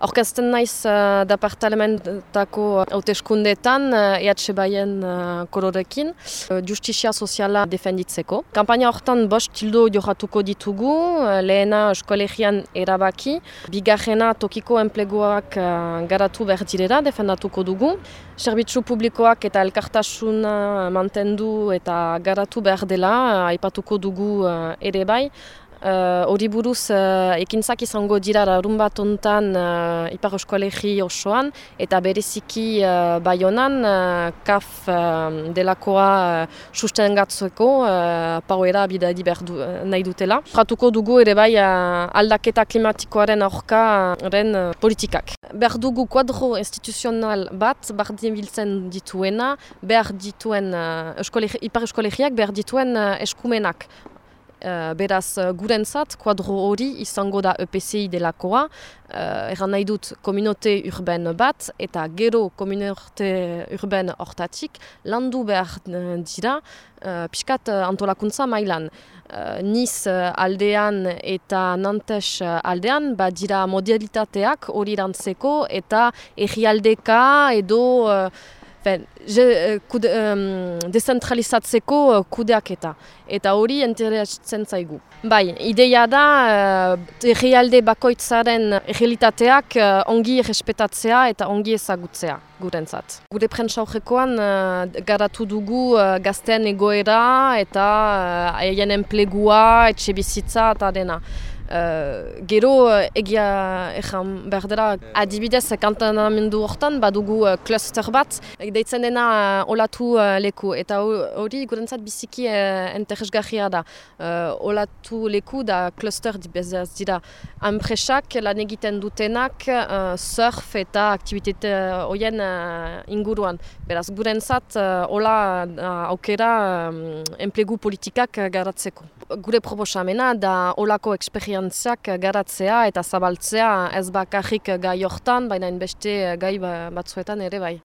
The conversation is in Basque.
Orkesten naiz uh, departamentako hauteskundeetan uh, EH Baien uh, kororekin uh, justizia soziala defenditzeko. Kampaina hortan bost tildo johatuko ditugu, uh, lehena eskolegian erabaki, bigarrena tokiko enpleguak uh, garatu behar direra defendatuko dugu, Zerbitzu publikoak eta elkartasuna mantendu eta garatu behar dela, aipatuko dugu uh, ere bai, Eh, hori uh, buruz uh, ekintzak izango dira larun bat ontan uh, Ipar Eskoalegi osoan eta bereziki uh, Bayonan uh, kaf uh, delakoa uh, susten gatzeko uh, pauera bidadi du, uh, nahi dutela. Jatuko dugu ere bai uh, aldaketa klimatikoaren aurka uh, politikak. Behar dugu kuadro instituzional bat, bardien biltzen dituena, behar dituen uh, Ipar Eskolegiak behar dituen uh, eskumenak. Uh, beraz, uh, gurentzat, kuadro hori izango da EPCI delakoa, uh, erran nahi dut kominote urben bat, eta gero kominote urben hortatik, landu behar dira, uh, piskat uh, antolakuntza mailan. Uh, niz aldean eta nantes aldean, ba dira modalitateak hori rantzeko, eta egialdeka edo... Ben, je, uh, kude, um, dezentralizatzeko uh, kudeaketa. Eta hori interesatzen zaigu. Bai, ideia da, uh, bakoitzaren realitateak uh, ongi respetatzea eta ongi ezagutzea gurentzat. Gure prentsaurrekoan uh, garatu dugu uh, gazten egoera eta haien uh, enplegua, etxe bizitza eta dena. Uh, gero uh, egia egan behar dela adibidez kantanamendu hortan badugu uh, kluster bat. Deitzen dena uh, olatu uh, leku. Eta hori gurentzat biziki uh, enteresgarria da. Olatu leku da kluster dibezaz dira. Enpresak lan egiten dutenak uh, surf eta aktivitate horien uh, inguruan. Beraz gurentzat uh, hola uh, aukera um, enplegu politikak garatzeko. Gure proposamena da olako esperientziak garatzea eta zabaltzea ez bakarrik gai hortan, baina beste gai ba, batzuetan ere bai.